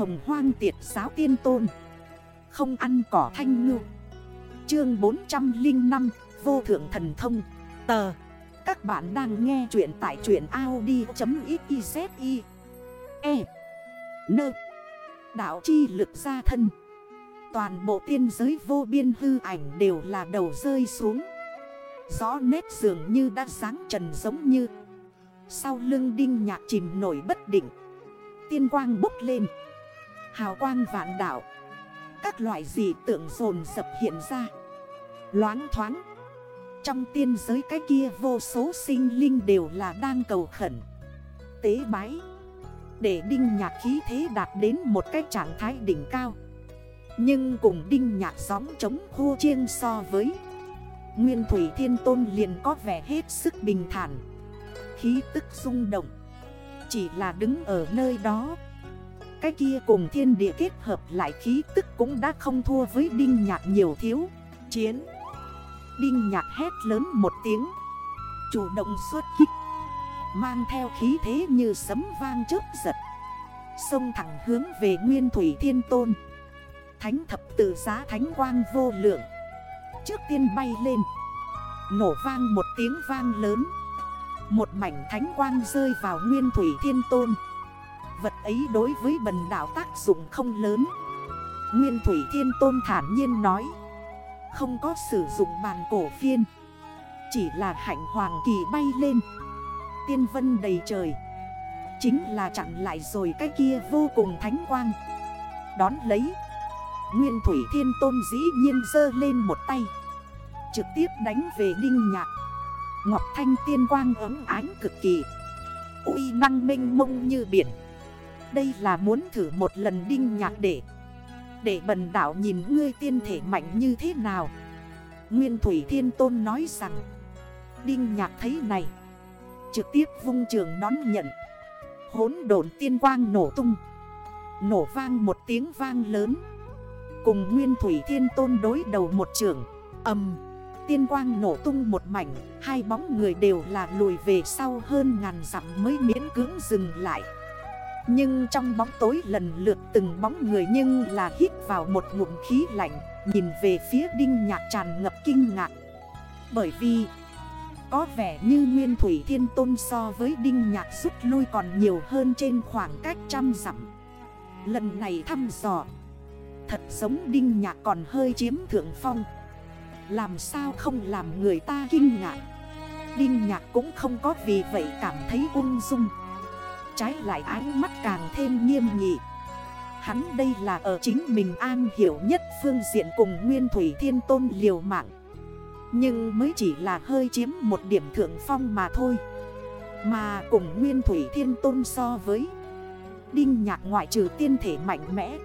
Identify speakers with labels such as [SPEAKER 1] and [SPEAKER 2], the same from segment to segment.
[SPEAKER 1] hồng hoang tiệt giáo tiên tôn. Không ăn cỏ thanh ngư. Chương 405 Vô thượng thần thông. Tờ. Các bạn đang nghe chuyện tại chuyện Audi.xyz E. Nơ Đạo chi lực gia thân. Toàn bộ tiên giới vô biên hư ảnh đều là đầu rơi xuống. Gió nét dường như đã sáng trần giống như. Sau lưng đinh nhạc chìm nổi bất định. Tiên quang bốc lên. Hào quang vạn đảo Các loại dị tượng dồn dập hiện ra. Loáng thoáng. Trong tiên giới cái kia vô số sinh linh đều là đang cầu khẩn. Tế bái. Để đinh nhạc khí thế đạt đến một cái trạng thái đỉnh cao. Nhưng cùng đinh nhạc gióng chống khô chiêng so với. Nguyên Thủy Thiên Tôn liền có vẻ hết sức bình thản. Khí tức rung động. Chỉ là đứng ở nơi đó. Cái kia cùng thiên địa kết hợp lại khí tức cũng đã không thua với Đinh Nhạc nhiều thiếu. Chiến. Đinh Nhạc hét lớn một tiếng. Chủ động xuất kích. Mang theo khí thế như sấm vang chớp giật. Xông thẳng hướng về Nguyên Thủy Thiên Tôn. Thánh thập tự giá thánh quang vô lượng. Trước tiên bay lên. Nổ vang một tiếng vang lớn. Một mảnh thánh quang rơi vào nguyên thủy thiên tôn. Vật ấy đối với bần đảo tác dụng không lớn. Nguyên thủy thiên tôn thản nhiên nói, Không có sử dụng bàn cổ phiên, Chỉ là hạnh hoàng kỳ bay lên. Tiên vân đầy trời, Chính là chặn lại rồi cái kia vô cùng thánh quang. Đón lấy, Nguyên Thủy Thiên Tôn dĩ nhiên dơ lên một tay, Trực tiếp đánh về Đinh Nhạc. Ngọc Thanh tiên quang ấm ánh cực kỳ, uy năng minh mông như biển. Đây là muốn thử một lần Đinh Nhạc để Để bần đảo nhìn ngươi tiên thể mạnh như thế nào. Nguyên Thủy Thiên Tôn nói rằng, Đinh Nhạc thấy này, Trực tiếp vung trường đón nhận. Hốn độn tiên quang nổ tung, Nổ vang một tiếng vang lớn. Cùng Nguyên Thủy Thiên Tôn đối đầu một trường Âm Tiên quang nổ tung một mảnh, Hai bóng người đều là lùi về sau hơn ngàn dặm mới miễn cưỡng dừng lại. Nhưng trong bóng tối lần lượt từng bóng người nhưng là hít vào một ngụm khí lạnh, Nhìn về phía đinh nhạc tràn ngập kinh ngạc. Bởi vì, có vẻ như Nguyên Thủy Thiên Tôn so với Đinh Nhạc rút lui còn nhiều hơn trên khoảng cách trăm dặm. Lần này thăm dò, Thật giống Đinh Nhạc còn hơi chiếm thượng phong. Làm sao không làm người ta kinh ngạc? Đinh Nhạc cũng không có vì vậy cảm thấy ung dung. Trái lại ánh mắt càng thêm nghiêm nghị. Hắn đây là ở chính mình an hiểu nhất phương diện cùng Nguyên Thủy Thiên Tôn liều mạng. Nhưng mới chỉ là hơi chiếm một điểm thượng phong mà thôi. Mà cùng Nguyên Thủy Thiên Tôn so với, Đinh Nhạc ngoại trừ tiên thể mạnh mẽ,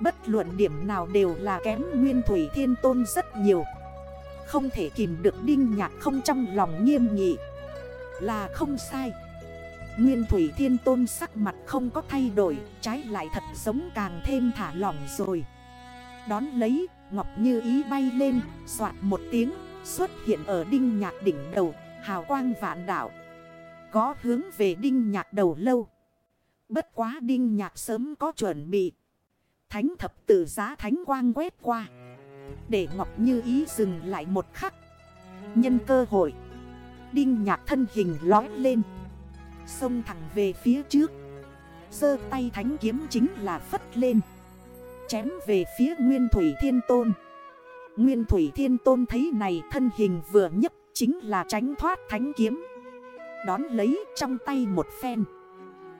[SPEAKER 1] Bất luận điểm nào đều là kém Nguyên Thủy Thiên Tôn rất nhiều. Không thể kìm được Đinh Nhạc không trong lòng nghiêm nghị. Là không sai. Nguyên Thủy Thiên Tôn sắc mặt không có thay đổi, Trái lại thật giống càng thêm thả lỏng rồi. Đón lấy, Ngọc Như Ý bay lên Xoạt một tiếng, Xuất hiện ở Đinh Nhạc đỉnh đầu, Hào quang vạn đảo Có hướng về Đinh Nhạc đầu lâu. Bất quá Đinh Nhạc sớm có chuẩn bị. Thánh thập tử giá thánh quang quét qua. Để Ngọc Như Ý dừng lại một khắc. Nhân cơ hội. Đinh nhạc thân hình lói lên. Xông thẳng về phía trước. Sơ tay thánh kiếm chính là phất lên. Chém về phía Nguyên Thủy Thiên Tôn. Nguyên Thủy Thiên Tôn thấy này thân hình vừa nhấp Chính là tránh thoát thánh kiếm. Đón lấy trong tay một phen.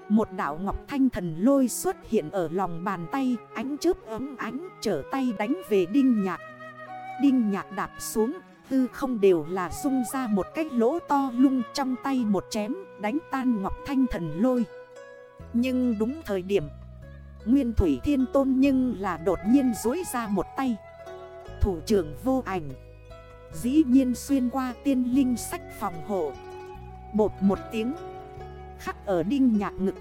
[SPEAKER 1] Một đảo ngọc thanh thần lôi xuất hiện ở lòng bàn tay, Ánh chớp ấm ánh trở tay đánh về đinh nhạc. Đinh nhạc đạp xuống hư không đều là sung ra một cái lỗ to lung trong tay một chém, Đánh tan ngọc thanh thần lôi. Nhưng đúng thời điểm, Nguyên thủy thiên tôn nhưng là đột nhiên dối ra một tay. Thủ trưởng vô ảnh, Dĩ nhiên xuyên qua tiên linh sách phòng hộ. Bột một tiếng, khắc ở đinh nhạc ngực.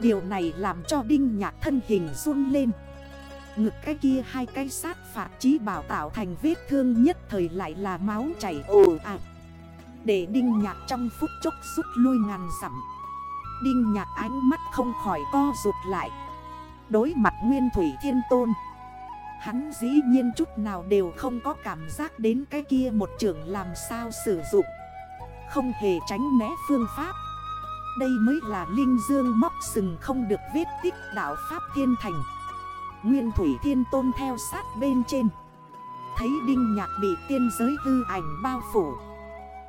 [SPEAKER 1] Điều này làm cho đinh nhạc thân hình run lên. Ngực cái kia hai cái sát phạt chí bảo tạo thành vết thương nhất thời lại là máu chảy ồ ạt. Để đinh nhạc trong phút chốc rút lui ngàn dặm. Đinh nhạc ánh mắt không khỏi co rụt lại. Đối mặt Nguyên Thủy Thiên Tôn, Hắn dĩ nhiên chút nào đều không có cảm giác đến cái kia một trưởng làm sao sử dụng. Không hề tránh né phương pháp. Đây mới là Linh Dương móc sừng không được vết tích đạo Pháp Thiên Thành. Nguyên Thủy Thiên Tôn theo sát bên trên. Thấy Đinh Nhạc bị tiên giới hư ảnh bao phủ.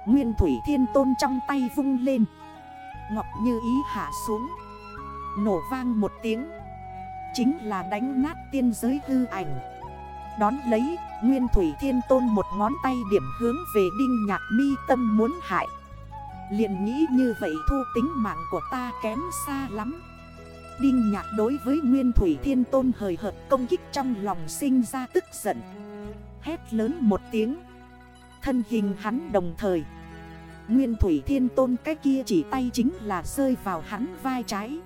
[SPEAKER 1] Nguyên Thủy Thiên Tôn trong tay vung lên. Ngọc như ý hạ xuống. Nổ vang một tiếng. Chính là đánh nát tiên giới hư ảnh. Đón lấy, Nguyên Thủy Thiên Tôn một ngón tay điểm hướng về Đinh Nhạc mi tâm muốn hại. Liền nghĩ như vậy thu tính mạng của ta kém xa lắm. Đinh Nhạc đối với Nguyên Thủy Thiên Tôn hời hợt, công kích trong lòng sinh ra tức giận. Hét lớn một tiếng. Thân hình hắn đồng thời. Nguyên Thủy Thiên Tôn cái kia chỉ tay chính là rơi vào hắn vai trái.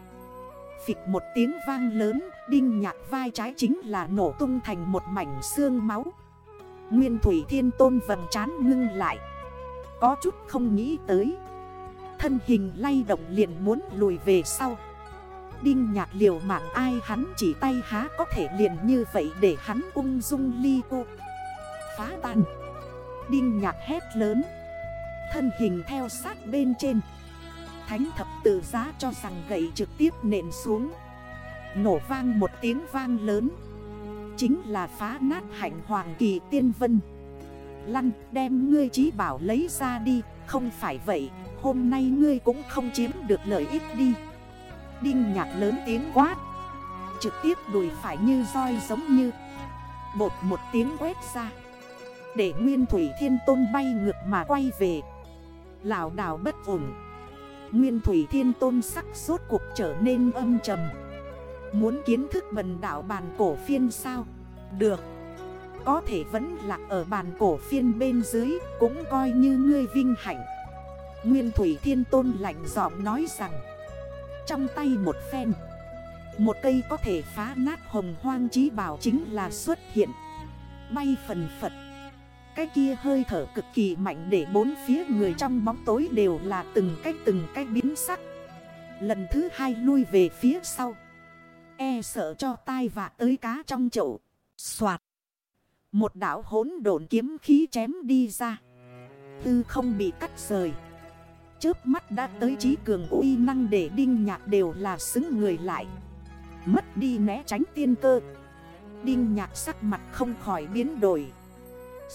[SPEAKER 1] Phịch một tiếng vang lớn Đinh nhạc vai trái chính là nổ tung thành một mảnh xương máu. Nguyên Thủy Thiên Tôn vầng trán ngưng lại. Có chút không nghĩ tới. Thân hình lay động liền muốn lùi về sau. Đinh nhạc liều mạng ai hắn chỉ tay há có thể liền như vậy để hắn ung dung ly cô. Phá tan. Đinh nhạc hét lớn. Thân hình theo sát bên trên. Thánh thập tự giá cho rằng gậy trực tiếp nện xuống. Nổ vang một tiếng vang lớn. Chính là phá nát hạnh hoàng kỳ tiên vân. Lăn đem ngươi trí bảo lấy ra đi. Không phải vậy, Hôm nay ngươi cũng không chiếm được lợi ích đi. Đinh nhạc lớn tiếng quát. Trực tiếp đùi phải như roi giống như. Bột một tiếng quét ra. Để nguyên thủy thiên tôn bay ngược mà quay về. Lào đảo bất ổn. Nguyên thủy thiên tôn sắc suốt cuộc trở nên âm trầm. Muốn kiến thức bần đảo bàn cổ phiên sao? Được. Có thể vẫn lạc ở bàn cổ phiên bên dưới, Cũng coi như ngươi vinh hạnh. Nguyên thủy thiên tôn lạnh giọng nói rằng trong tay một phen. Một cây có thể phá nát hồng hoang trí bảo chính là xuất hiện. Bay phần phật. Cái kia hơi thở cực kỳ mạnh để bốn phía người trong bóng tối đều là từng cách từng cách biến sắc. Lần thứ hai lui về phía sau. E sợ cho tai vạ tới cá trong chậu. Xoạt. Một đảo hốn độn kiếm khí chém đi ra. Tư không bị cắt rời. Chớp mắt đã tới trí cường uy năng để đinh nhạc đều là xứng người lại. Mất đi né tránh tiên cơ. Đinh nhạc sắc mặt không khỏi biến đổi.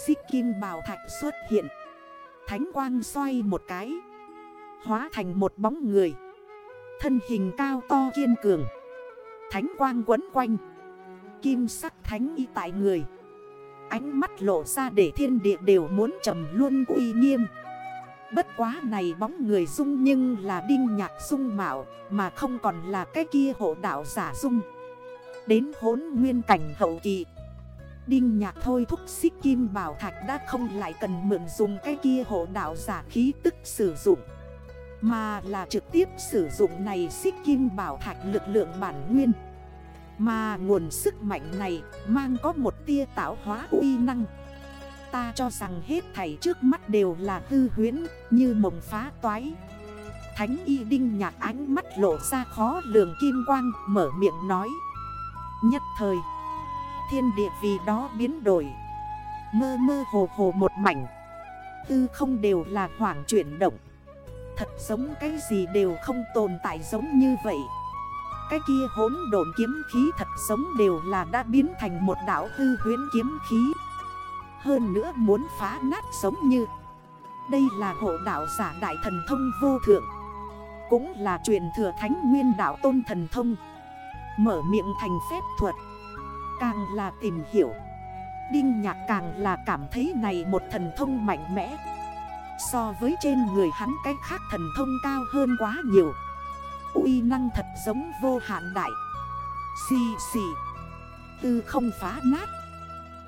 [SPEAKER 1] Xích kim bào thạch xuất hiện. Thánh quang xoay một cái. Hóa thành một bóng người. Thân hình cao to kiên cường. Thánh quang quấn quanh. Kim sắc thánh y tại người. Ánh mắt lộ ra để thiên địa đều muốn trầm luôn uy nghiêm. Bất quá này bóng người dung nhưng là đinh nhạc dung mạo, Mà không còn là cái kia hộ đạo giả dung. Đến hốn nguyên cảnh hậu kỳ. Đinh nhạc thôi thúc xích kim bảo thạch đã không lại cần mượn dùng cái kia hộ đạo giả khí tức sử dụng. Mà là trực tiếp sử dụng này xích kim bảo thạch lực lượng bản nguyên. Mà nguồn sức mạnh này mang có một tia tạo hóa uy năng. Ta cho rằng hết thảy trước mắt đều là hư huyễn, như mộng phá toái. Thánh y đinh nhạc ánh mắt lộ ra khó lường kim quang, mở miệng nói. Nhất thời, Thiên địa vì đó biến đổi. Mơ mơ hồ hồ một mảnh. Tư không đều là hoảng chuyển động. Thật giống cái gì đều không tồn tại giống như vậy. Cái kia hốn đồn kiếm khí thật giống đều là đã biến thành một đảo hư huyến kiếm khí. Hơn nữa muốn phá nát sống như. Đây là hộ đạo giả đại thần thông vô thượng. Cũng là truyền thừa thánh nguyên đạo tôn thần thông. Mở miệng thành phép thuật. Càng là tìm hiểu. Đinh nhạc càng là cảm thấy này một thần thông mạnh mẽ. So với trên người hắn cái khác thần thông cao hơn quá nhiều. Uy năng thật giống vô hạn đại. Xì xì. Tư không phá nát.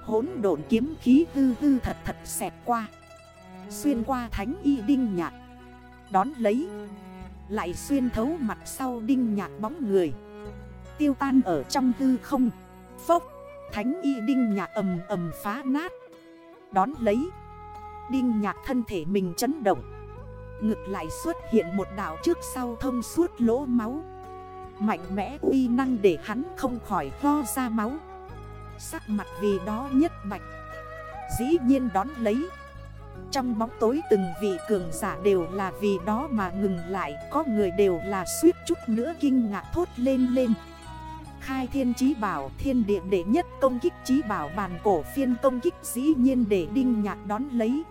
[SPEAKER 1] Hốn độn kiếm khí hư hư thật thật xẹt qua. Xuyên qua thánh y đinh nhạc. Đón lấy. Lại xuyên thấu mặt sau đinh nhạc bóng người. Tiêu tan ở trong hư không. Phốc. Thánh y đinh nhạc ầm ầm phá nát. Đón lấy. Đinh nhạc thân thể mình chấn động. Ngực lại xuất hiện một đảo trước sau thông suốt lỗ máu. Mạnh mẽ uy năng để hắn không khỏi ho ra máu. Sắc mặt vì đó nhất bạch. Dĩ nhiên đón lấy. Trong bóng tối từng vị cường giả đều là vì đó mà ngừng lại, Có người đều là suýt chút nữa kinh ngạc thốt lên lên. Khai thiên chí bảo, thiên địa đệ nhất công kích chí bảo bàn cổ phiên công kích dĩ nhiên để đinh nhạc đón lấy.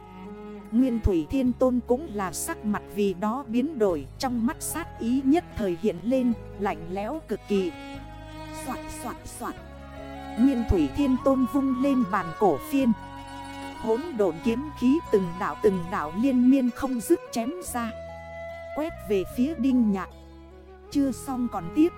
[SPEAKER 1] Nguyên Thủy Thiên Tôn cũng là sắc mặt vì đó biến đổi, Trong mắt sát ý nhất thời hiện lên, Lạnh lẽo cực kỳ. Xoạn xoạn xoạn Nguyên Thủy Thiên Tôn vung lên bàn cổ phiên. Hốn độn kiếm khí từng đảo từng đảo liên miên không dứt chém ra. Quét về phía đinh nhạc. Chưa xong còn tiếp.